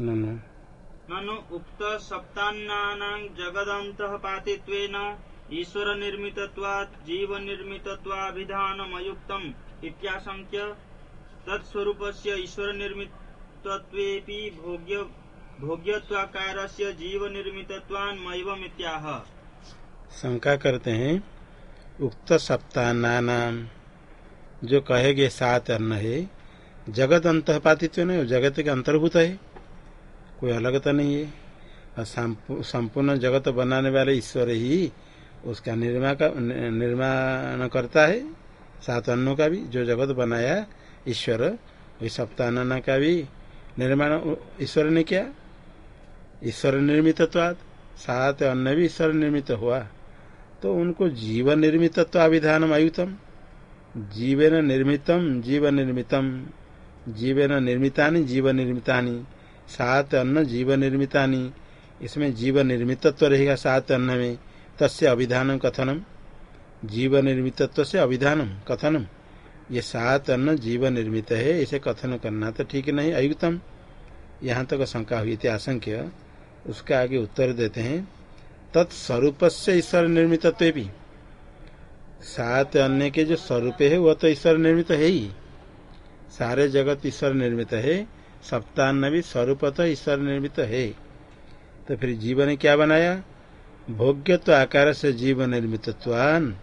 ननु उक्त सप्तान्नानां जगदन्तः पातित्वेन ईश्वर निर्मितत्वात् जीव निर्मितत्वाभिधानमयुक्तम् इत्याशङ्क्य तत्स्वरूपस्य ईश्वर निर्मितत्वेऽपि भोग्य भोग्यत्वाकारस्य जीव निर्मितत्वान्मैवमित्याह शंका करते हैं उक्त सप्ताह नाम जो कहेगे सात अन्न है जगत अंत पातित्व नहीं जगत के अंतर्भूत है। कोई अलग तो नहीं है। और संपूर्ण जगत बनाने वाले ईश्वर ही उसका निर्माण का निर्माण करता है। सात अन्नों का भी, जो जगत बनाया ईश्वर, वही सप्ताह का भी निर्माण ईश्वर ने किया। ईश्वर निर्मित सात अन्न भी ईश्वर निर्मित हुआ। तो उनको जीव निर्मितत्वाभिधान आयुतम। जीवन निर्मितम, जीव निर्मितम। जीवन निर्मिता जीव निर्मिता सात अन्न जीव निर्मिता इसमें जीव निर्मितत्व रहेगा सात अन्न में। तस्य अभिधान कथनम। जीव निर्मितत्व से अभिधानम कथनम। ये सात अन्न जीव निर्मित है, इसे कथन करना तो ठीक नहीं, अयुक्तम। यहाँ तक तो शंका हुई थी आशंक्य उसका आगे उत्तर देते हैं। तत्स्वरूप से ईश्वर निर्मितत्व भी। सात अन्य के जो स्वरूप है, वह तो ईश्वर निर्मित है ही। सारे जगत ईश्वर निर्मित है। सप्तान्न भी स्वरूप तो ईश्वर निर्मित है। तो फिर जीवन ने क्या बनाया? भोग्य तो आकार से जीव निर्मित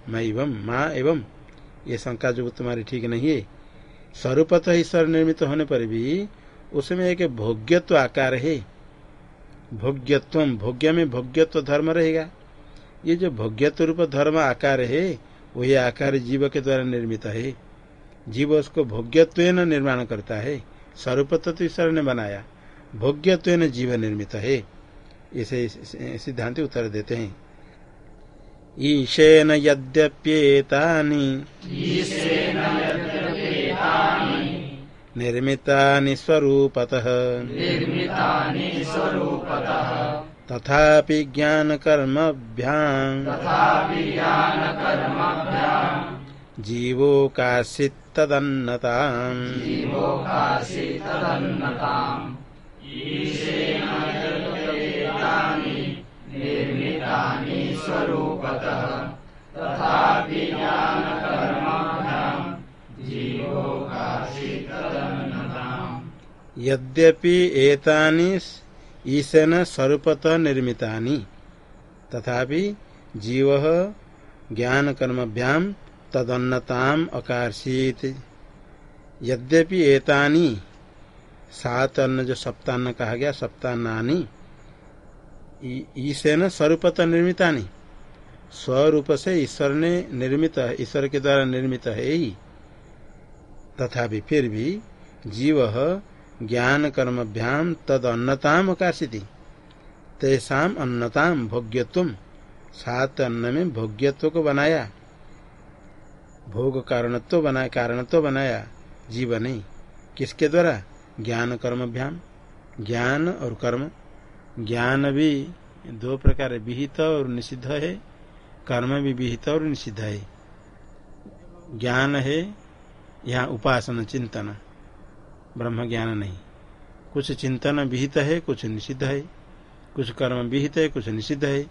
मैं माँ एवं। ये शंका जो तुम्हारी ठीक नहीं है। स्वरूप तो ईश्वर निर्मित होने पर भी उसमें एक भोग्यत्व आकार है। भोग्यत्व, भोग्य में भोग्यत्व धर्म रहेगा। ये जो भोग्यत्व रूप धर्म आकार है, वही आकार जीव के द्वारा निर्मित है। जीव उसको भोग्यत्व निर्माण करता है। स्वरूप तो ईश्वर ने बनाया। भोग्यत्व जीव निर्मित है। इसे सिद्धांत उत्तर देते हैं। ईशेन यद्यप्येतानि। निर्मितानि स्वरूपतः। तथापि ज्ञानकर्मभ्याम् जीवो काश्चित्तदन्नताम् निर्मितानि स्वरूपतः। तथापि यद्यपि एतानि ईशन स्वरूपतः निर्मितानि तथापि जीव ज्ञान कर्मभ्याम तदन्नताम अकार्षित। यद्यपि एतानी सात अन्न जो सप्तान्न कहा गया, सप्तान्नानी ईशन स्वरूपतः निर्मितानी। स्वरूप से ईश्वर ने निर्मित, ईश्वर के द्वारा निर्मित है ही। तथापि फिर भी जीव ज्ञान कर्मभ्याम तद अन्नताम आकाशिति तेसाम अन्नताम भोग्यत्व सात अन्न में भोग्यत्व को बनाया। भोग कारणत्व बनाया कारणत्व बनाया, जीव नहीं। किसके द्वारा? ज्ञान कर्मभ्याम ज्ञान और कर्म। ज्ञान भी दो प्रकार विहित और निषिद्ध है। कर्म भी विहित और निषिद्ध है। ज्ञान है, यहाँ उपासना, चिंतन। ब्रह्म ज्ञान नहीं। कुछ चिंतन विहित है, कुछ निषिद्ध है। कुछ कर्म विहित है, कुछ निषिद्ध है।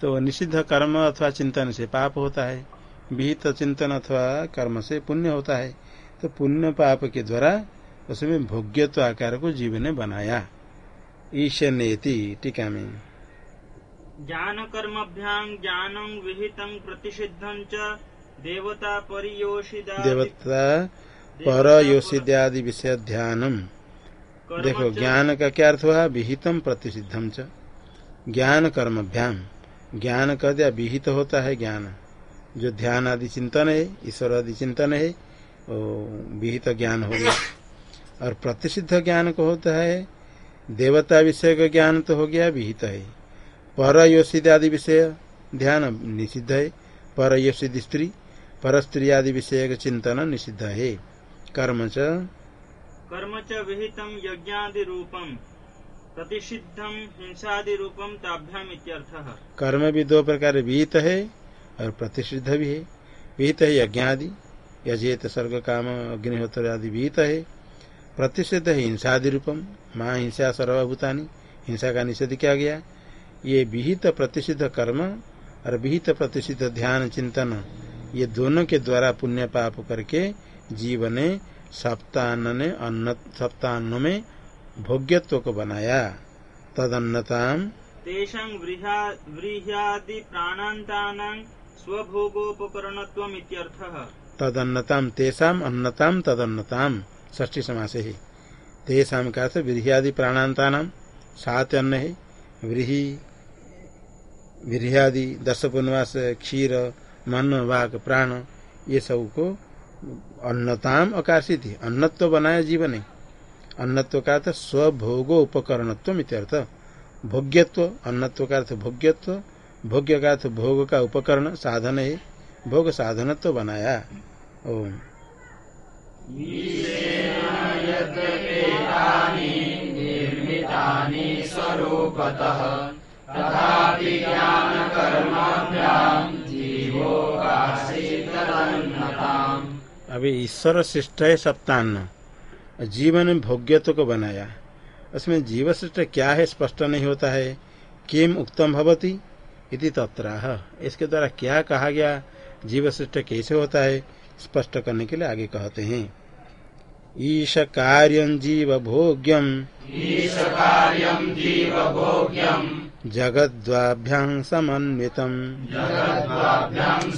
तो निषिद्ध कर्म अथवा चिंतन से पाप होता है। विहित चिंतन अथवा कर्म से पुण्य होता है। तो पुण्य पाप के द्वारा उसमें भोग्यत्व आकार को जीव ने बनाया। ईशनेति टीका में। ज्ञान कर्मभ्याम ज्ञानम विहित प्रतिषिद्धं देवता परियोषिदा देवता पर योषिद्यादि विषय ध्यानम। देखो ज्ञान का क्या अर्थ हुआ? विहितम प्रतिषिद्धम च ज्ञान कर्मभ्याम ज्ञान कह दिया विहित होता है ज्ञान जो ध्यान आदि चिंतन है ईश्वर आदि चिंतन है वो विहित ज्ञान हो गया। और प्रतिषिद्ध ज्ञान को होता है देवता विषय का ज्ञान तो हो गया विहित है। पर योषित आदि विषय ध्यान निषिद्ध है पर योषित स्त्री पर स्त्री आदि विषय का चिंतन निषिद्ध है। कर्म च। कर्म च विहितम यज्ञादि रूपम प्रतिषिद्धम हिंसादि रूपम ताभ्याम कर्म भी दो प्रकार विहित है और प्रतिषिद्ध भी है। विहित है यज्ञ आदि यजेत स्वर्ग काम, अग्निहोत्र आदि विहित है। प्रतिषिध हिंसादि रूपम, माँ हिंसा सर्वभूतानी, हिंसा का निषेध किया गया। ये विहित प्रतिषिध कर्म और विहित प्रतिषिध ध्यान चिंतन, ये दोनों के द्वारा पुण्य पाप करके जीवन ने अन्न सप्तान्न में भोग्यत्व को बनाया। तदन्नताम स्वभोगोपकरणत्वम् इत्यर्थः। तदन्नताम तेषाम अन्नताम तदन्नताम ष्ठी समास है। तेषाम का अर्थ व्रीह्यादि प्राणांता नाम सात अन्न है व्रीही, व्रीह्यादि दस पुनवास क्षीर, मन, वाक, प्राण, ये सबको अन्नताम आकाशित है अन्नत्व बनाया जीवन। है अन्नत्व का अर्थ स्वभोगो उपकरणत्व इत्यर्थ। भोग्यत्व अन्नत्व का अर्थ भोग्यत्व भोग्य का अर्थ भोग का उपकरण साधन है, भोग साधनत्व बनाया। ओम। अभी ईश्वर श्रेष्ठ है सप्तान्न। जीवन भोग्यत्व को बनाया। उसमें जीव श्रेष्ठ क्या है स्पष्ट नहीं होता है। किम उत्तम भवती? इति तत्र इसके द्वारा क्या कहा गया? जीव श्रेष्ठ कैसे होता है? स्पष्ट करने के लिए आगे कहते हैं। ईश कार्यं जीव भोग्यम ईश जीव भोग्यम जगद्वाभ्यां समन्वितम्। जगद्वाभ्यां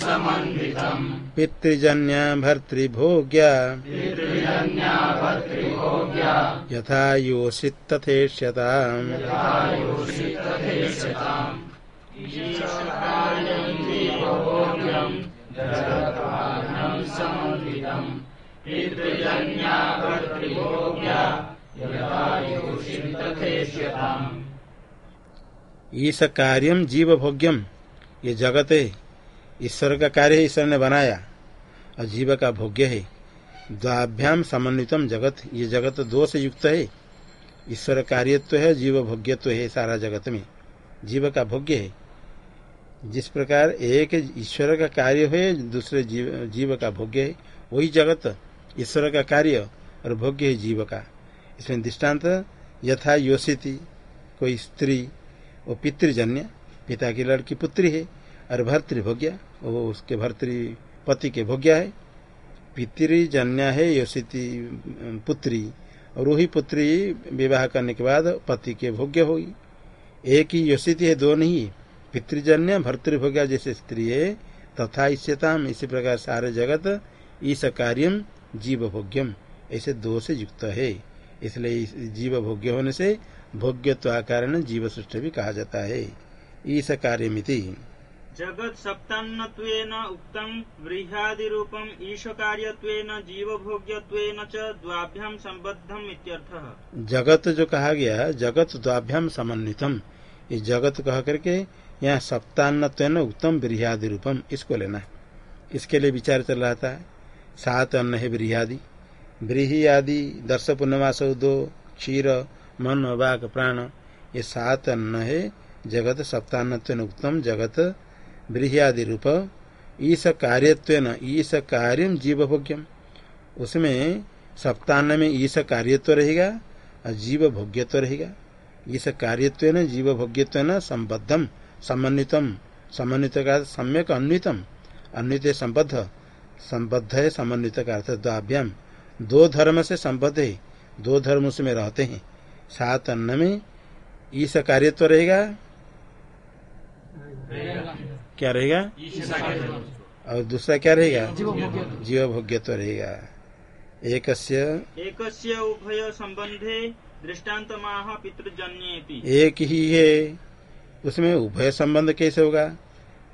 पितृजन्य भर्तृभोग्या। पितृजन्या भर्तृभोग्या। यथा योषित तथेष्यताम् ईश कार्यम जीव भोग्यम ये जगत है ईश्वर का कार्य है ईश्वर ने बनाया। और जीव का भोग्य है। द्वाभ्याम समन्वितम जगत, ये जगत दो से युक्त है। ईश्वर कार्यत्व है जीव भोग्यत्व है सारा जगत में। जीव का भोग्य है। जिस प्रकार एक ईश्वर का कार्य है, दूसरे जीव जीव का भोग्य है, वही जगत ईश्वर का कार्य और भोग्य है जीव का। इसमें दृष्टांत यथा योषिति कोई स्त्री वो पितृजन्य, पिता की लड़की पुत्री है, और भर्तृभोग्या, वो उसके भर्तृ पति के भोग्या है। पितृजन्य है योषिति पुत्री, और वही पुत्री विवाह करने के बाद पति के भोग्य होगी। एक ही योषिति है दो नहीं पितृजन्य, भर्तृभोग्या जैसे स्त्री है, तथा इष्यताम, इसी प्रकार सारे जगत इस कार्यम जीव भोग्यम ऐसे दो से युक्त है। इसलिए जीव भोग्य होने से भोग्यत्व कारण जीव सृष्टि भी कहा जाता है। ईस कार्य मिति जगत सप्तान्नत्वेन उक्तम व्रीहादि रूपम ईश कार्य जीव भोग्य द्वाभ्याम संबद्धम इत्यर्थः। जगत जो कहा गया जगत द्वाभ्याम समन्वितम। इस जगत कह करके यहाँ सप्तान्नत्वेन उत्तम व्रीहादि रूपम इसको लेना इसके लिए विचार चल रहा था। सात अन्न है ब्रीहादि ब्रीही आदि, दर्श पूर्णमास दो, क्षीर, मन, वाक, प्राण, ये सात अन्न है, जगत सप्तान्न उत्तम जगत ब्रीहियादि रूप। ईस कार्यत्व ईस कार्य जीव भोग्यम उसमें सप्तान्न में ईस कार्यत्व रहेगा, और जीव भोग्यत्व रहेगा। ईस कार्यत्व जीव भोग्यत्व संबद्धम, समन्वितम। समन्वित का सम्यक अन्वितम। अन्वित संबद्ध। संबद्ध है, समन्वित का अर्थ द्वाभ्याम। दो धर्म से संबद्ध है दो धर्म उसमें रहते हैं। सात अन्न में ईस कार्य तो रहेगा? क्या रहेगा? और दूसरा क्या रहेगा? जीव भोग्य तो रहेगा एक उभय संबंधे दृष्टांत माह पितृजन्य एक ही है उसमें उभय संबंध कैसे होगा?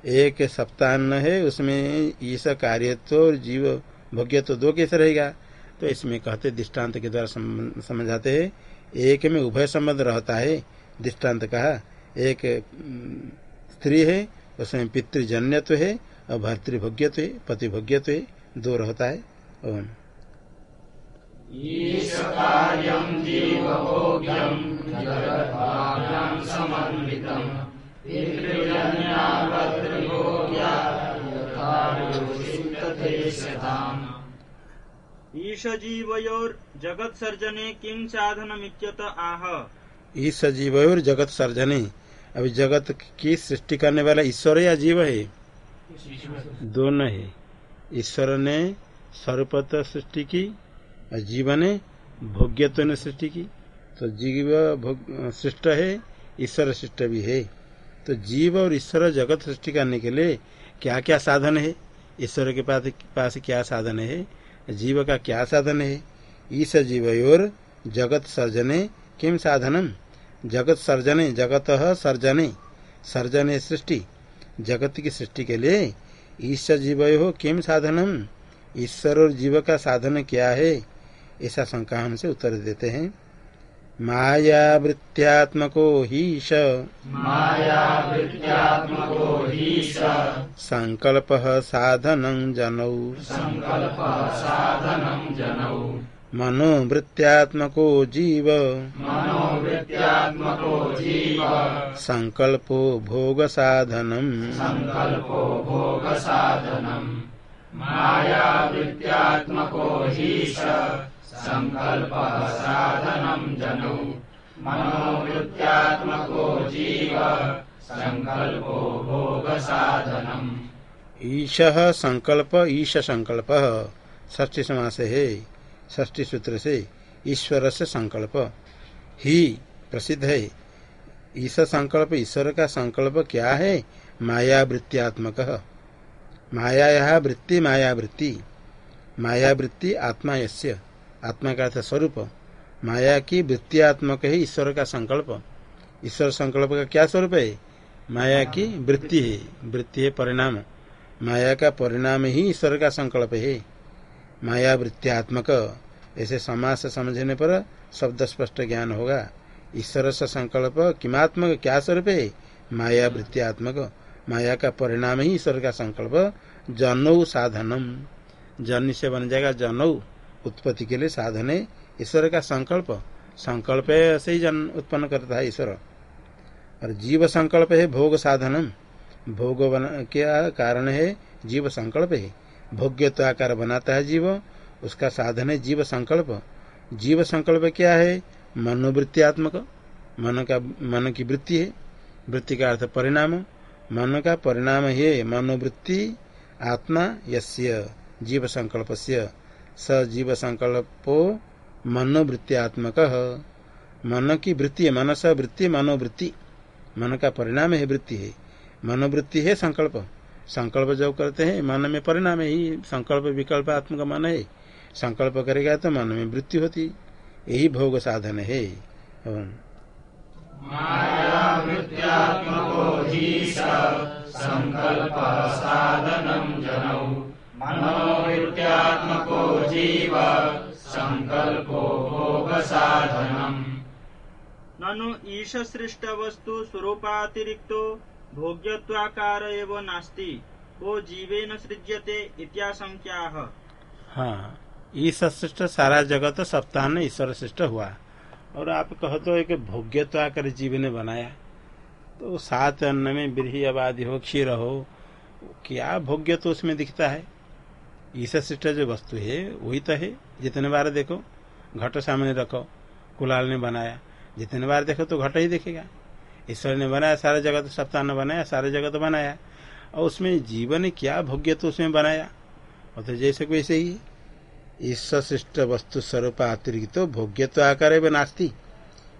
एक सप्ताह है उसमें ईसा कार्यत्व और जीव भोग्यत्व दो कैसे रहेगा? तो इसमें कहते दृष्टांत के द्वारा समझाते हैं, एक में उभय संबंध रहता है। दृष्टांत कहा, एक स्त्री है, उसमें पितृजन्यत्व है, और भर्तृभोग्यत्व है, पतिभोग्यत्व है, दो रहता है। ओम। ईश जीवयोर जगत सर्जने किम साधनमित्यत आह? ईश जीव और जगत सर्जने अभी जगत की सृष्टि करने वाला ईश्वर या जीव है? दोनों है। ईश्वर ने स्वरूपत सृष्टि की और जीव ने भोग्यत्व ने सृष्टि की। तो जीव सृष्ट है, ईश्वर सृष्ट भी है। तो जीव और ईश्वर जगत सृष्टि करने के लिए क्या क्या साधन है? ईश्वर के पास पास क्या साधन है? जीव का क्या साधन है? जीव और जगत सर्जने किम साधनम? जगत सर्जने जगत सर्जने। सर्जने सृष्टि। जगत की सृष्टि के लिए ईश जीव हो किम साधनम? ईश्वर और जीव का साधन क्या है? ऐसा शंका हमसे उत्तर देते हैं। माया वृत्त्यात्मको हीश। मायावृत्त्यात्मको हीश। संकल्प साधन जनौ। सङ्कल्पः साधनं जनौ। मनोवृत्त्यात्मको जीव। मनोवृत्त्यात्मको जीव। संकल्पो भोग साधनम सङ्कल्पो भोगसाधनम्। मायावृत्त्यात्मको हीश। सङ्कल्पः साधनं जनौ। मनोवृत्त्यात्मको जीव सङ्कल्पो भोगसाधनम्। ईश संकल्प ईश संकल्प। ष्टी समास है। ष्टी सूत्र से ईश्वर से संकल्प। ही प्रसिद्ध है। ईश संकल्प, ईश्वर का संकल्प क्या है? माया वृत्त्यात्मक माया वृत्ति माया वृत्ति माया वृत्ति आत्मा यस्य। आत्मा का अर्थ स्वरूप। माया की वृत्तियात्मक है ईश्वर का संकल्प। ईश्वर संकल्प का क्या स्वरूप है? माया की वृत्ति है। वृत्ति है परिणाम। माया का परिणाम ही ईश्वर का संकल्प है। माया वृत्त्यात्मक। ऐसे समाज से समझने पर शब्द स्पष्ट ज्ञान होगा। ईश्वर से संकल्प किमात्मक क्या स्वरूप है? माया वृत्त्यात्मक। माया का परिणाम ही ईश्वर का संकल्प। जनऊ साधनम। जन से बन जाएगा जनौ उत्पत्ति के लिए साधन है ईश्वर का संकल्प। संकल्प से ही जन उत्पन्न करता है ईश्वर। और जीव संकल्प है भोग साधनम। भोग क्या कारण है जीव संकल्प है। भोग्य तो आकार बनाता है जीव, उसका साधन है जीव संकल्प। जीव संकल्प क्या है? मनोवृत्तियात्मक। मन का, मन की वृत्ति है। वृत्ति का अर्थ परिणाम। मन का परिणाम है मनोवृत्ति, आत्मा, यस्य, जीव संकल्प स जीव संकल्पो मनोवृत्तियात्मक। मन की वृत्ति है, मनस वृत्ति, मनोवृत्ति। मन का परिणाम है वृत्ति है। मनोवृत्ति है संकल्प। संकल्प जो करते हैं, मन में परिणाम है संकल्प विकल्प आत्म का मन है। संकल्प करेगा तो मन में वृत्ति होती। यही भोग साधन है। मायावृत्त्यात्मको हीश सङ्कल्पः साधनं जनौ। मनोवृत्त्यात्मको जीव सङ्कल्पो भोगसाधनम्। ननु ईश सृष्ट वस्तु स्वरूपातिरिक्तो भोग्यत्वाकार एव नास्ति को जीवेन सृज्यते इत्याशंक्याः। हाँ ईश्वर सृष्ट सारा जगत सप्ताह में ईश्वर सृष्ट हुआ। और आप कहो तो एक भोग्यत्व आकर जीव ने बनाया। तो सात अन्न में बिरही आबादी हो क्षीर हो क्या भोग्य तो उसमें दिखता है? ईश्वर सृष्ट जो वस्तु है, वही तो है। जितने बार देखो, घट सामने रखो, कुलाल ने बनाया। जितने बार देखो तो घट ही देखेगा। ईश्वर ने बनाया, सारा जगत सप्ताह ने बनाया, सारा जगत बनाया। और उसमें जीवन क्या भोग्य तो उसमें बनाया। और तो जैसे वैसे ही ईश्वर सृष्ट वस्तु स्वरूप अतिरिक्त तो भोग्य तो आकार है नास्ती।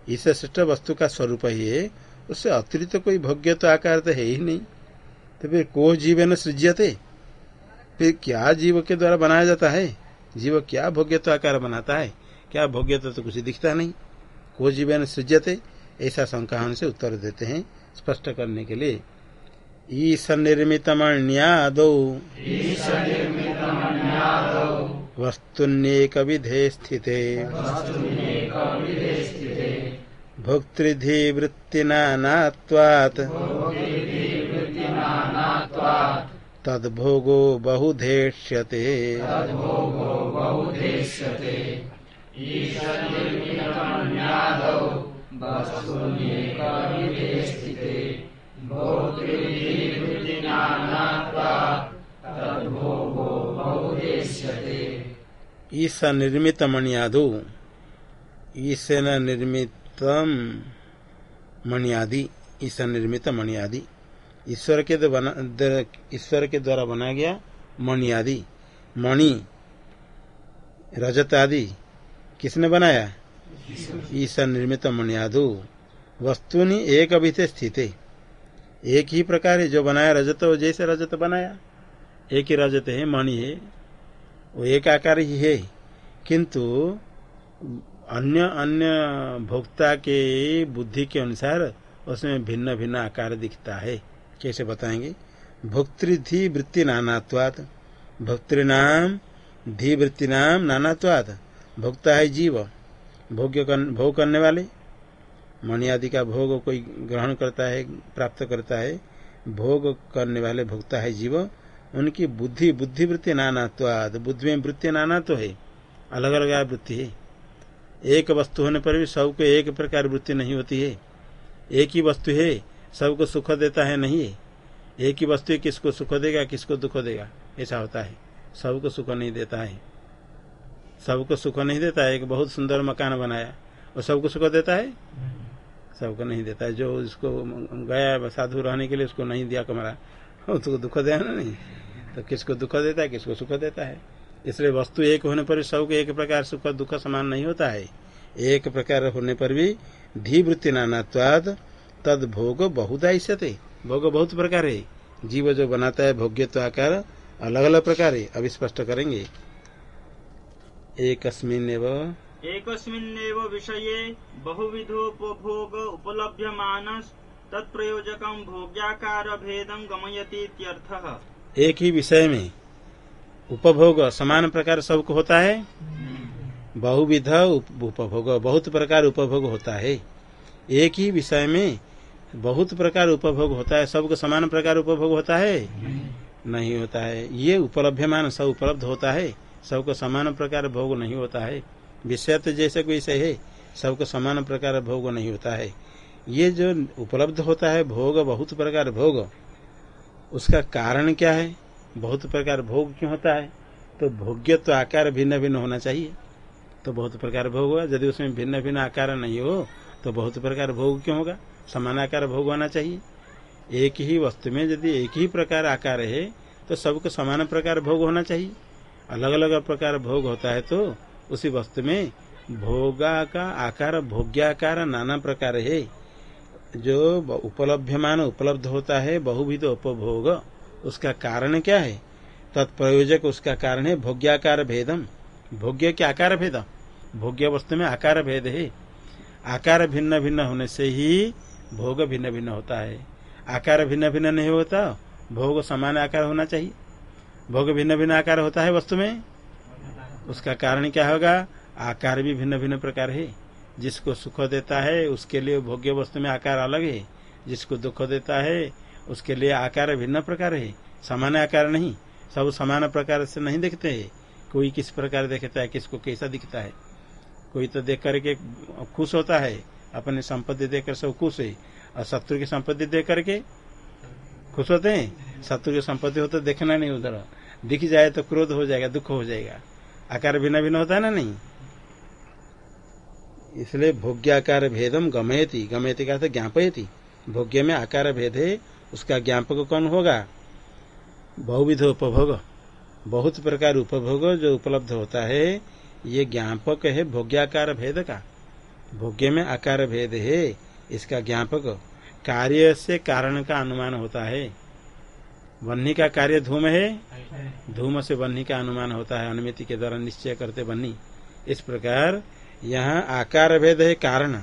ईश्वर सृष्ट वस्तु का स्वरूप ही है, उससे अतिरिक्त तो कोई भोग्य तो आकार तो है ही नहीं। तो फिर को जीवन सृज्यते? फिर क्या जीव के द्वारा बनाया जाता है? जीव क्या भोग्य तो आकार बनाता है? क्या भोग्य तो कुछ दिखता नहीं? को जीवन सृज्यते ऐसा शंका हमसे उत्तर देते हैं स्पष्ट करने के लिए। ईश निर्मित मण्यादो वस्तुन्येक विधे स्थिते। भोक्तृधि वृत्तिनात्वात् तद्भोगो बहुधेष्यते। ईश निर्मित मणियादो ईशन निर्मित मणियादि ईश निर्मित मणियादि ईश्वर के ईश्वर के द्वारा बनाया गया मणियादि मणि, रजत आदि, किसने बनाया? ईश निर्मित मणियादो वस्तुनि एक अभिथे स्थित। एक ही प्रकार है, जो बनाया रजत, वो जैसे रजत बनाया। एक ही रजत है, मणि है। वो एक आकार ही है। किंतु, अन्य अन्य भोक्ता के बुद्धि के अनुसार, उसमें भिन्न भिन्न आकार दिखता है। कैसे बताएँगे? भोक्तृधि वृत्ति नानात्वात। भोक्तृनाम धी वृत्ति नाम नानात्वात। भोक्ता है जीव। भोग्य भोग करने वाले। मणि आदि का भोग कोई ग्रहण करता है, प्राप्त करता है, भोग करने वाले भोक्ता है जीव। उनकी बुद्धि बुद्धि वृत्ति नानात्वाद बुद्धि में वृत्ति नाना तो है। अलग अलग वृत्ति है। एक वस्तु होने पर भी सबको एक प्रकार वृत्ति नहीं होती है। एक ही वस्तु है। सबको सुख देता है नहीं? है एक ही वस्तु किसको सुख देगा, किसको दुख देगा? ऐसा होता है। सबको सुख नहीं देता है। सबको सुख नहीं देता है, एक बहुत सुंदर मकान बनाया। और सबको सुख देता है? सबको नहीं देता है। जो इसको गया, साधु रहने के लिए उसको नहीं दिया कमरा। उसको दुख देना ना नहीं। तो किसको दुख देता है, किसको सुख देता है? इसलिए वस्तु एक होने पर सबको एक प्रकार सुख दुख समान नहीं होता है। एक प्रकार होने पर भी धी वृत्ति नानात्वाद तद भोग ऐसे भोग बहुत प्रकार है। जीव जो बनाता है भोग्य तो आकार अलग अलग प्रकार है। अभी स्पष्ट करेंगे। एक एकस्मिन्नेव विषये बहुविधोपभोग उपलभ्यमान तत्प्रयोजक भोग्याकार भेदम गमयती एक ही विषय में उपभोग समान प्रकार सबको होता है। बहुविध उपभोग बहुत प्रकार उपभोग होता है। एक ही विषय में बहुत प्रकार उपभोग होता है, सबको समान प्रकार उपभोग होता है? नहीं होता है। ये उपलब्धमान सब उपलब्ध होता है। सबको समान प्रकार भोग नहीं होता है। विषय तो जैसे कोई से है, सबको समान प्रकार भोग नहीं होता है। ये जो उपलब्ध होता है, भोग, बहुत प्रकार भोग, उसका कारण क्या है? बहुत प्रकार भोग क्यों होता है? तो भोग्य तो आकार भिन्न भिन्न होना चाहिए। तो बहुत प्रकार भोग होगा यदि उसमें भिन्न भिन्न आकार नहीं हो तो बहुत प्रकार भोग क्यों होगा? समान आकार भोग होना चाहिए। एक ही वस्तु में यदि एक ही प्रकार आकार है तो सबको समान प्रकार भोग होना चाहिए। अलग अलग प्रकार भोग होता है तो उसी वस्तु में भोगा का आकार, भोग्याकार नाना प्रकार है। जो उपलब्धमान उपलब्ध होता है, बहुविध उपभोग, उसका कारण क्या है? तत्प्रयोजक उसका कारण है भोग्याकार भेदम। भोग्य के आकार भेद। भोग्य वस्तु में आकार भेद है। आकार भिन्न भिन्न होने से ही भोग भिन्न भिन्न होता है। आकार भिन्न भिन्न नहीं होता, भोग समान आकार होना चाहिए। भोग भिन्न भिन्न आकार होता है वस्तु में। उसका कारण क्या होगा? आकार भी भिन्न भिन्न प्रकार है। जिसको सुख देता है, उसके लिए भोग्य वस्तु में आकार अलग है। जिसको दुख देता है, उसके लिए आकार भिन्न प्रकार है। समान आकार नहीं, सब समान प्रकार से नहीं देखते है। कोई किस प्रकार देखता है, किसको कैसा दिखता है। कोई तो देख करके खुश होता है, अपने संपत्ति देखकर सब खुश है। और शत्रु की संपत्ति देख करके खुश होते हैं? शत्रु की संपत्ति हो तो देखना नहीं उधर। दिख जाए तो क्रोध हो जाएगा, दुख हो जाएगा। आकार भिन्न भिन्न होता है ना नहीं? इसलिए भोग्याकार भेदम गमयती गमयती का अर्थ ज्ञापयती। भोग्य में आकार भेद है, उसका ज्ञापक कौन होगा? बहुविध उपभोग। बहुत प्रकार उपभोग जो उपलब्ध होता है ये ज्ञापक है भोग्याकार भेद का। भोग्य में आकार भेद है, इसका ज्ञापक कार्य से कारण का अनुमान होता है। वन्नी का कार्य धूम है, धूम से वन्नी का अनुमान होता है, अनुमिति के द्वारा निश्चय करते वन्नी इस प्रकार यहाँ आकार भेद है कारण।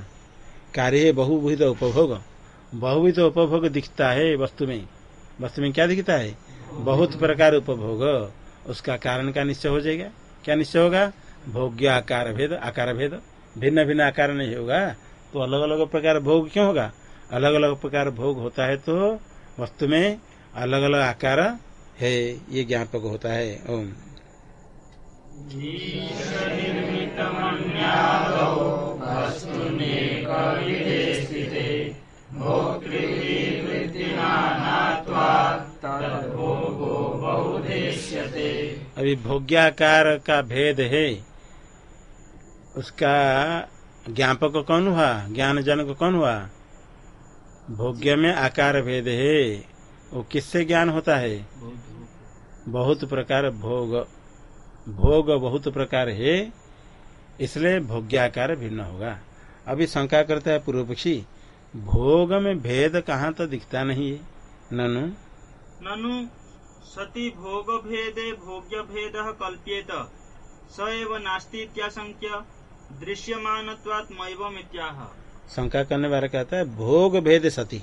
कार्य है बहुविध उपभोग। बहुविध उपभोग दिखता है वस्तु में। वस्तु में क्या दिखता है? बहुत प्रकार उपभोग। उसका कारण का निश्चय हो जाएगा। क्या निश्चय होगा? भोग्य आकार भेद आकार भेद भिन्न भिन्न आकार नहीं होगा। तो अलग अलग प्रकार भोग क्यों होगा? अलग अलग प्रकार भोग होता है तो वस्तु में अलग अलग आकार है, ये ज्ञापक होता है। ओम। अभी भोग्याकार का भेद है। उसका ज्ञापक कौन हुआ? ज्ञान जनक कौन हुआ? भोग्य में आकार भेद है। वो किससे ज्ञान होता है? बहुत प्रकार भोग। भोग बहुत प्रकार है, इसलिए भोग्याकार भिन्न होगा। अभी शंका करता है पूर्व पक्षी, भोग में भेद कहाँ तो दिखता नहीं है? ननु? ननु, सती भोग भेदे भोग्य भेद कल्प्येत। स एव नास्ति इत्याशंक्य। मैवमित्याह शंका करने वाला कहता है भोग भेद सती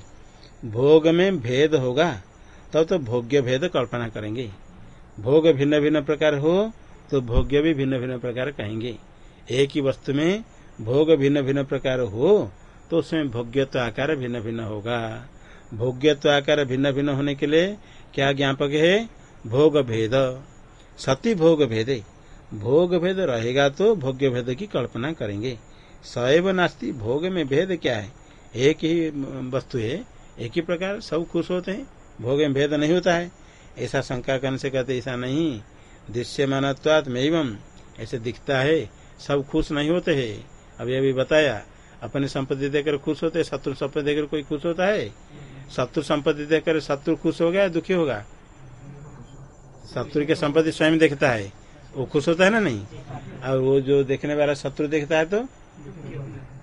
भोग में भेद होगा तब तो, तो भोग्य भेद कल्पना करेंगे। भोग भिन्न भिन्न प्रकार हो तो भोग्य भी भिन्न भिन्न प्रकार कहेंगे। एक ही वस्तु में भोग भिन्न भिन्न प्रकार हो तो उसमें भोग्यत्व आकार भिन्न भिन्न होगा। भोग्यत्व आकार भिन्न भिन्न होने के लिए क्या ज्ञापक है? भोग भेद। सती भोग भेदे। भोग भेद रहेगा तो भोग्य भेद की कल्पना करेंगे। सैव नास्ती, भोग में भेद क्या है? एक ही वस्तु है, एक ही प्रकार, सब खुश होते हैं, भोग में भेद नहीं होता है। ऐसा शंका करने से कहते ऐसा नहीं। दृश्य मानत्वात में ऐसे दिखता है, सब खुश नहीं होते है। अभी अभी बताया, अपनी संपत्ति देकर खुश होते शत्रु संपत्ति देकर कोई खुश होता है? शत्रु संपत्ति देकर शत्रु खुश हो गया, दुखी होगा? शत्रु के संपत्ति स्वयं देखता है। वो खुश होता है ना नहीं? और वो जो देखने वाला शत्रु देखता है तो?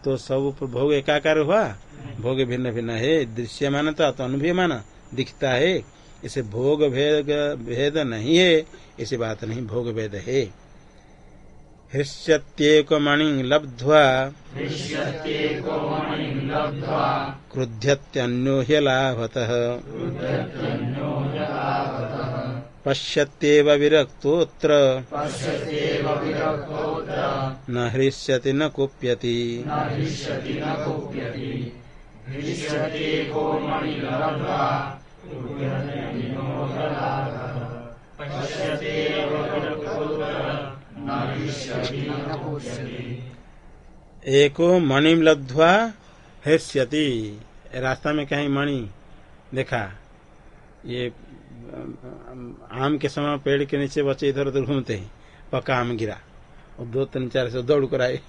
तो सब भोग एकाकार हुआ। भोग भिन्न भिन्न है। दृश्य मान तो अनुभव मान दिखता है। इसे भोग भेद भेद नहीं है। ऐसी बात नहीं भोग भेद है। हृष्यत्येक मणि लब्ध्वा। क्रुध्यत्यन्यो ह्यलाभतः पश्यत्येव विरक्तोऽत्र। न हृष्यति न कुप्यति। एको मणिम लब्ध्वा हृष्यति। रास्ता में कहीं मणि देखा। ये आम के समय पेड़ के नीचे बच्चे इधर उधर घूमते हैं। पक्का आम गिरा। और दो तीन चार से दौड़ कर आए।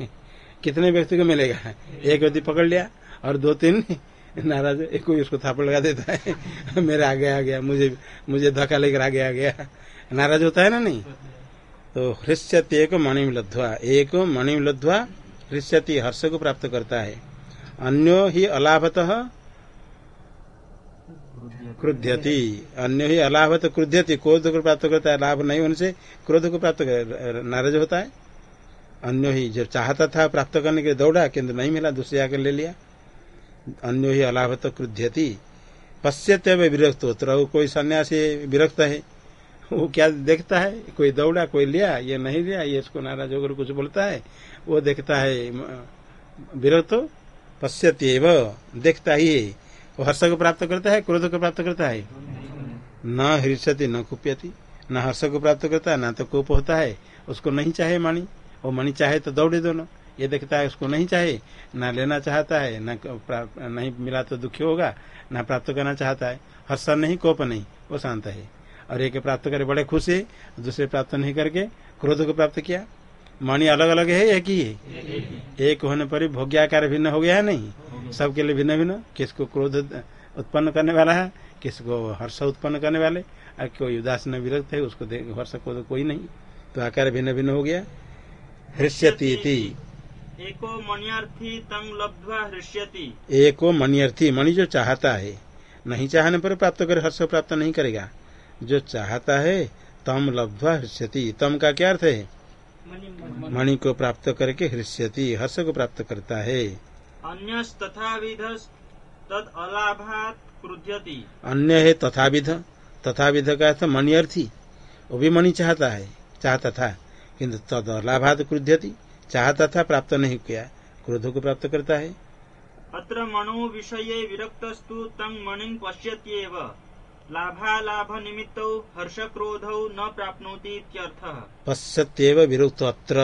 कितने व्यक्ति को मिलेगा? एक व्यक्ति पकड़ लिया और दो तीन नाराज़ एक कोई उसको थापड़ लगा देता है। मेरे आगे आ गया, मुझे मुझे धक्का लेकर आगे आ गया। नाराज़ होता है ना नहीं? तो हृष्यति एक मणिम लध्वा एक मणिम लध्वा हृष्यति हर्ष को प्राप्त करता है। अन्यो ही अलाभत क्रुध्यति। अन्य ही अलाभ तो क्रुध्यति। क्रोध को प्राप्त करता है, लाभ नहीं होने से क्रोध को प्राप्त नाराज़ होता है। अन्य ही जो चाहता था प्राप्त करने के लिए दौड़ा किन्तु नहीं मिला, दूसरे आकर ले लिया। अन्य ही अलाभ तो क्रुध्यति। पश्यते विरक्त होता कोई सन्यासी विरक्त है, वो क्या देखता है? कोई दौड़ा, कोई लिया, ये नहीं लिया, ये इसको नाराज़ होकर कुछ बोलता है, वो देखता है विरक्त पश्यति देखता ही है। वो हर्ष को प्राप्त करता है क्रोध को प्राप्त करता है? न हृष्यति न कुप्यति न हर्ष को प्राप्त करता है न तो कोप होता है उसको नहीं चाहे मणि। वो मणि चाहे तो दौड़े दोनों। ये देखता है उसको नहीं चाहे न लेना चाहता है न नहीं मिला तो दुखी होगा न प्राप्त करना चाहता है। हर्ष नहीं कोप नहीं वो शांत है। और एक प्राप्त करे बड़े खुश है दूसरे प्राप्त नहीं करके क्रोध को प्राप्त किया। मणि अलग अलग है एक ही है। एक होने पर भोग्याकार भिन्न हो गया है नहीं? सबके लिए भिन्न भिन्न किसको क्रोध उत्पन्न करने वाला है किसको हर्ष उत्पन्न करने वाले और कोई उदास न विरक्त है उसको हर्ष को कोई नहीं। तो आकार भिन्न भिन्न हो गया। हृष्यती एको मणियर्थी तंग लब्ध्वा हृष्यति। एको मणियर्थी मणि जो चाहता है नहीं चाहने पर प्राप्त कर हर्ष प्राप्त नहीं करेगा। जो चाहता है तम लब्ध्वा हृष्यति। तम का क्या अर्थ है? मणि को प्राप्त करके हृष्यति हर्ष को प्राप्त करता है। अन्य तथाविध तद अलाभात क्रुध्यति। अन्य है तथाविध तथाविध का अर्थ मणि अर्थी वो भी मणि चाहता है चाहता था किंतु तद अलाभात क्रुध्यति चाहता था प्राप्त नहीं किया क्रोध को प्राप्त करता है। अत्र मनो विषय विरक्तस्तु तंग मणि पश्यत्येव। लाभालाभ निमित्त हर्ष क्रोध न प्राप्नोति पश्यत्येव विरुक्त अत्र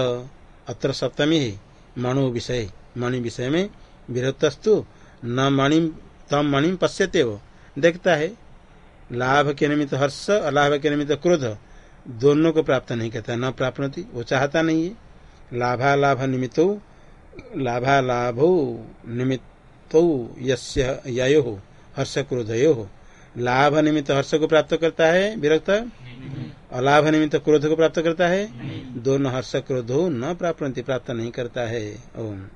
अत्र सप्तमी है मणु विषय मणि विषय में विरुक्तस्तु न मणि तम मणि पश्यते वो देखता है लाभ के निमित्त हर्ष अलाभ के निमित्त क्रोध दोनों को प्राप्त नहीं करता न प्राप्त वो चाहता नहीं है। लाभा लाभ निमित्तो लाभा लाभो निमित्तो यस्य यो हो हर्ष क्रोधयो हो लाभ निमित्त हर्ष को प्राप्त करता है विरक्त? अलाभ निमित्त क्रोध को प्राप्त करता है? दोनों हर्ष क्रोध न प्राप्त प्राप्त नहीं करता है। ओम।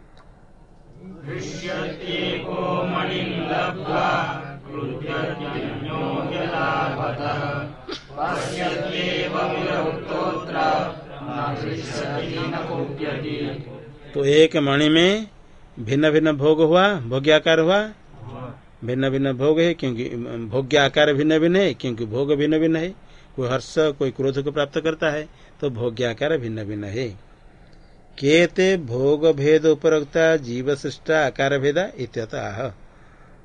तो एक मणि में भिन्न भिन्न भोग हुआ, भोग्याकार हुआ? भिन्न भिन्न भोग है, क्योंकि भोग्य आकार भिन्न भिन्न है, क्योंकि भोग भिन्न भिन्न है। कोई हर्ष, कोई क्रोध को प्राप्त करता है तो भोग्याकार भिन्न भिन्न है। केते भोग भेद उपरक्ता जीव सृष्टा आकार भेदा इत्यतः।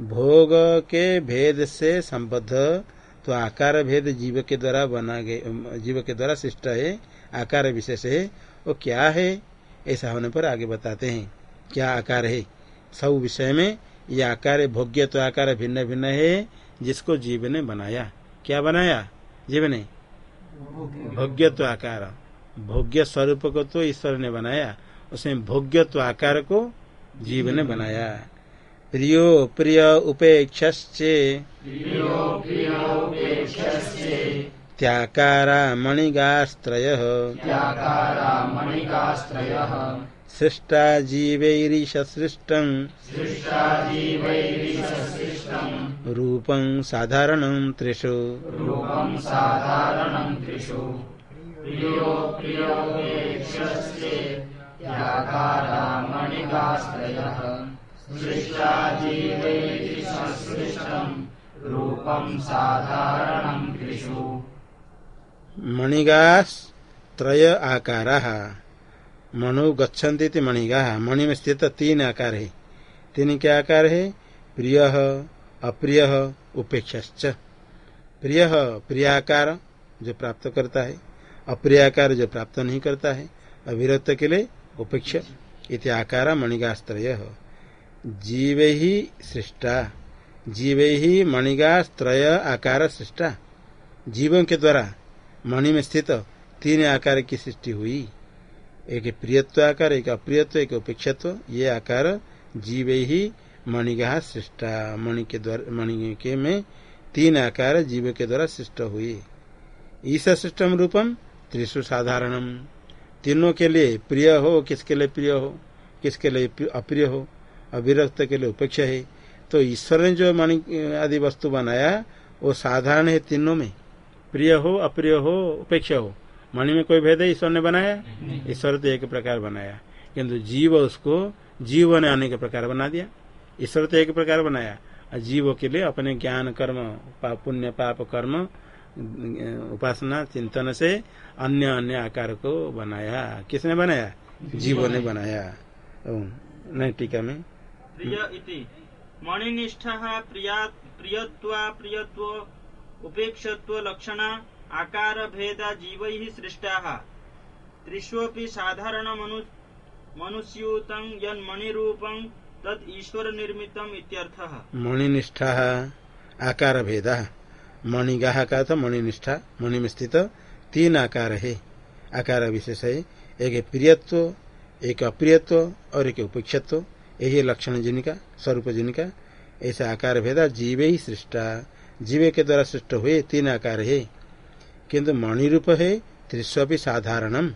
भोग के भेद से संबद्ध तो आकार भेद जीव के द्वारा बना गए जीव के द्वारा सृष्ट है, आकार विशेष है। वो क्या है? ऐसा होने पर आगे बताते हैं। क्या आकार है? सब विषय में ये आकार भोग्य तो आकार भिन्न भिन्न है, जिसको जीव ने बनाया। क्या बनाया? जीव ने? भोग्य तो आकार। भोग्य स्वरूप को तो ईश्वर ने बनाया उसमें भोग्यत्व आकार को जीव ने बनाया। प्रियो प्रिय उपेक्षे त्याकारा मणिगास्त्रय। सृष्टा जीवैरीश सृष्टम् रूपं साधारणं त्रिषु। प्रियो प्रियो त्रय आकारा। मनु गच्छन्ति मणिगा। मणि में स्थित तीन आकार है। तीन क्या आकार है? प्रिय, अप्रिय उपेक्ष प्रिय, प्रियाकार, जो प्राप्त करता है। अप्रियाकार जो प्राप्त नहीं करता है अविरक्त के लिए उपेक्ष। इति आकार मणिगास्त्रय। जीव ही सृष्टा। जीव ही मणिगास्त्रय आकार सृष्टा। जीवों के द्वारा मणि में स्थित तीन आकार की सृष्टि हुई। एक प्रियत्व आकार, एक अप्रियत्व, एक उपेक्षत्व। ये आकार जीव ही मणिगा सृष्टा। मणि के द्वारा, मणि के में तीन आकार जीव के द्वारा सृष्ट हुई ईसा सृष्टम रूपम त्रिशु साधारणम। तीनों के लिए प्रिय हो किसके लिए प्रिय हो? किसके लिए अप्रिय हो? अविरक्त के लिए उपेक्षा है। तो ईश्वर ने जो मणि आदि वस्तु बनाया वो साधारण है तीनों में। प्रिय हो अप्रिय हो उपेक्षा हो। मणि में कोई भेद है? ईश्वर ने बनाया? ईश्वर तो एक प्रकार बनाया। किंतु जीव उसको जीव ने अनेक प्रकार बना दिया। ईश्वर तो एक प्रकार बनाया। और जीवों के लिए अपने ज्ञान कर्म पुण्य पाप कर्म उपासना चिंतन से अन्य अन्य आकार को बनाया। किसने बनाया? जीवों ने बनाया। नहीं टीका में। प्रिय इति। मणिनिष्ठा प्रियत्वा प्रियत्व उपेक्षत्व लक्षण आकार भेद जीव ही सृष्टा। त्रिष्वपि साधारण मनु मनुष्यूत यन्मणिरूपं तद ईश्वर इत्यर्थः। मणिनिष्ठा आकार भेद। मणिगाह का था मणिनिष्ठा मणि में स्थित तीन आकार है। आकार विशेष है। एक प्रियत्व, एक अप्रियत्व, और एक उपेक्षत्व। यही लक्षण जिनका स्वरूप जिनका ऐसा आकार भेदा जीवे ही सृष्टा। जीवे के द्वारा सृष्ट हुए तीन आकार है। किंतु मणि रूप है त्रिस्वी साधारणम।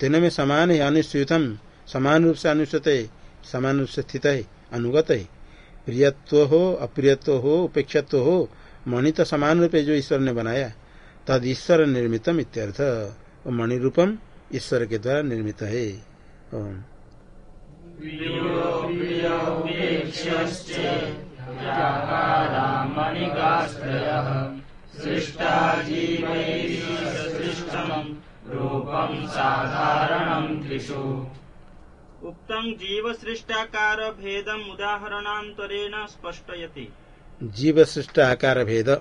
तीनों में समान है, अनुसूतम। समान रूप से अनुसूत है, समान रूप से स्थित है, अनुगत है। प्रियत्व हो, अप्रियत्व हो, उपेक्षत्व हो मणि तो समान रूप जो ईश्वर ने बनाया, तद ईश्वर निर्मितम इत्यर्थ। मणि रूपम ईश्वर के द्वारा निर्मित है। उक्तं जीव सृष्टाकार भेदम उदाहरणांतरेण स्पष्टयति। जीव सृष्ट आकार भेद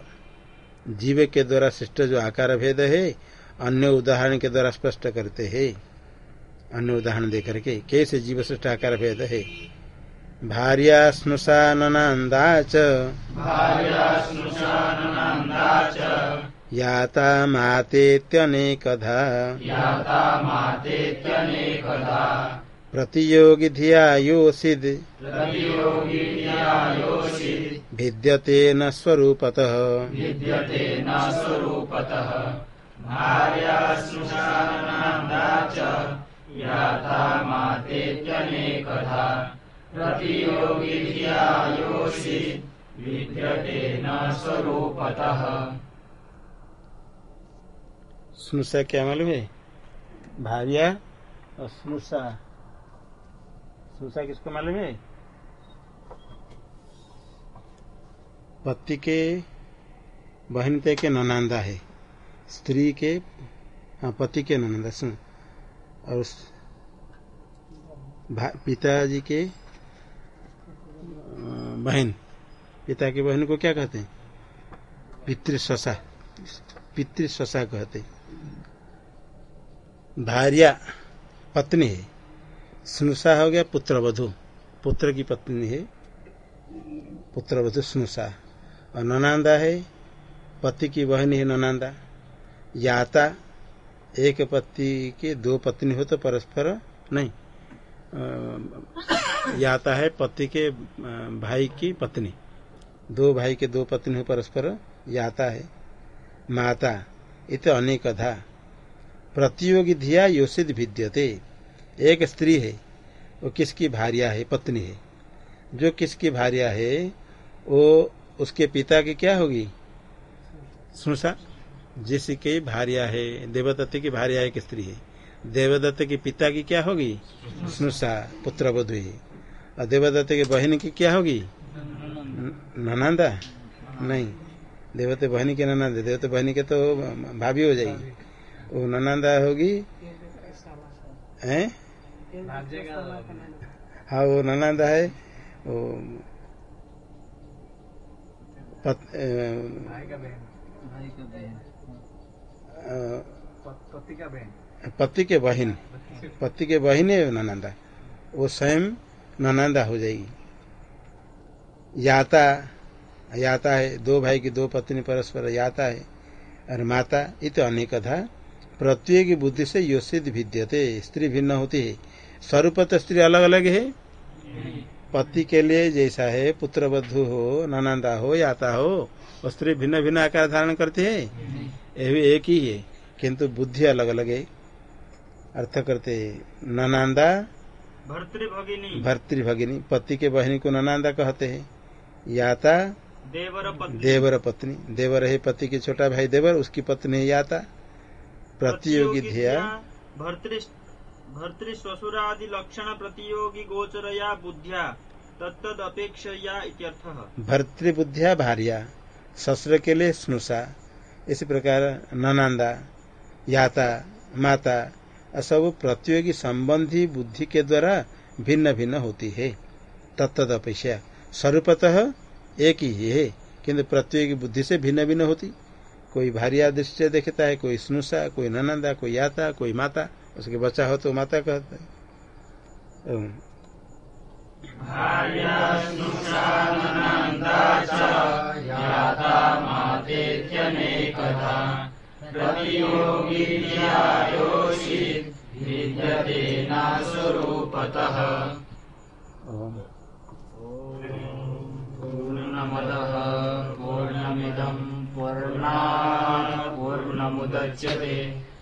जीव के द्वारा सृष्ट जो आकार भेद है, अन्य उदाहरण के द्वारा स्पष्ट करते हैं। अन्य उदाहरण देकर के कैसे जीव सृष्ट आकार भेद है? भार्या स्नुषा ननांदा च याता मातेत्यनेकधा प्रतियोगी धिया प्रतियोगिन्यायोषित् भिद्यते न स्वरूपतः। न स्वरूपतः। स्नुषा क्या मालूम है? भार्या और स्नुषा। स्नुषा किसको मालूम है? पति के, बहन पे के ननांदा है। स्त्री के हाँ पति के ननंदा, सुन। और पिताजी के बहन। पिता की बहन को क्या कहते हैं? पितृशसा। पितृशसा कहते भार्या, पत्नी है। स्नुषा हो गया पुत्र वधु पुत्र की पत्नी है। पुत्र वधु स्नुषा। और ननांदा है, पति की बहन है ननांदा। याता, एक पति के दो पत्नी हो तो परस्पर नहीं। याता है पति के भाई की पत्नी। दो भाई के दो पत्नी हो परस्पर याता है। माता, इत अनेकधा प्रतियोगी धिया योषित भिद्यते। एक स्त्री है, वो किसकी भार्या है? पत्नी है। जो किसकी भार्या है, वो उसके पिता की क्या होगी? सुनसा जिसकी भार्या है देवदत्त की भार्या एक स्त्री है। देवदत्त के पिता की क्या होगी? स्नुषा पुत्र वधु है। और देवदत्त की बहन की क्या होगी? ननंदा? नहीं। देवते बहनी के ननंदा। देवते बहनी के तो भाभी हो जाएगी। वो ननंदा होगी? हैं? हाँ वो ननंदा है। वो पत, पति के बहन। पति के बहन है ननंदा। वो स्वयं ननंदा हो जाएगी। याता याता है दो भाई की दो पत्नी परस्पर याता है और माता इत अनेकधा प्रत्येक बुद्धि से योषित भिद्यते स्त्री भिन्न होती है। स्वरूप तो स्त्री अलग अलग है। पति के लिए जैसा है पुत्र बधु हो ननंदा हो याता हो स्त्री भिन्न भिन्न आकार धारण करती है? ये भी एक ही है किंतु बुद्धि अलग अलग है। अर्थ करते ननंदा भर्तृभगिनी। भर्तृभगिनी पति के बहनी को ननंदा कहते हैं। याता देवर पत्नी। देवर पत्नी। देवर है पति के छोटा भाई देवर उसकी पत्नी है याता। प्रतियोगी ध्येया भर्तृ भर्तृ ससुरादि लक्षण प्रतियोगी गोचरया बुद्ध्या तत्तद अपेक्षया इत्यर्थः। भर्तृबुद्धिया भार्या, ससुर के लिए स्नुषा, इसी प्रकार ननंदा, याता, माता, सब प्रतियोगी संबंधी बुद्धि के द्वारा भिन्न भिन्न होती है। तत्द अपेक्षा स्वरूपतः एक ही है, किंतु प्रतियोगी बुद्धि से भिन्न भिन्न होती। कोई भारिया दृष्टि देखता है, कोई स्नुषा, कोई ननंदा, कोई याता, कोई माता उसके बच्चा हो तो माता कहते। पूर्णमदः पूर्णात् पूर्णमुदच्यते।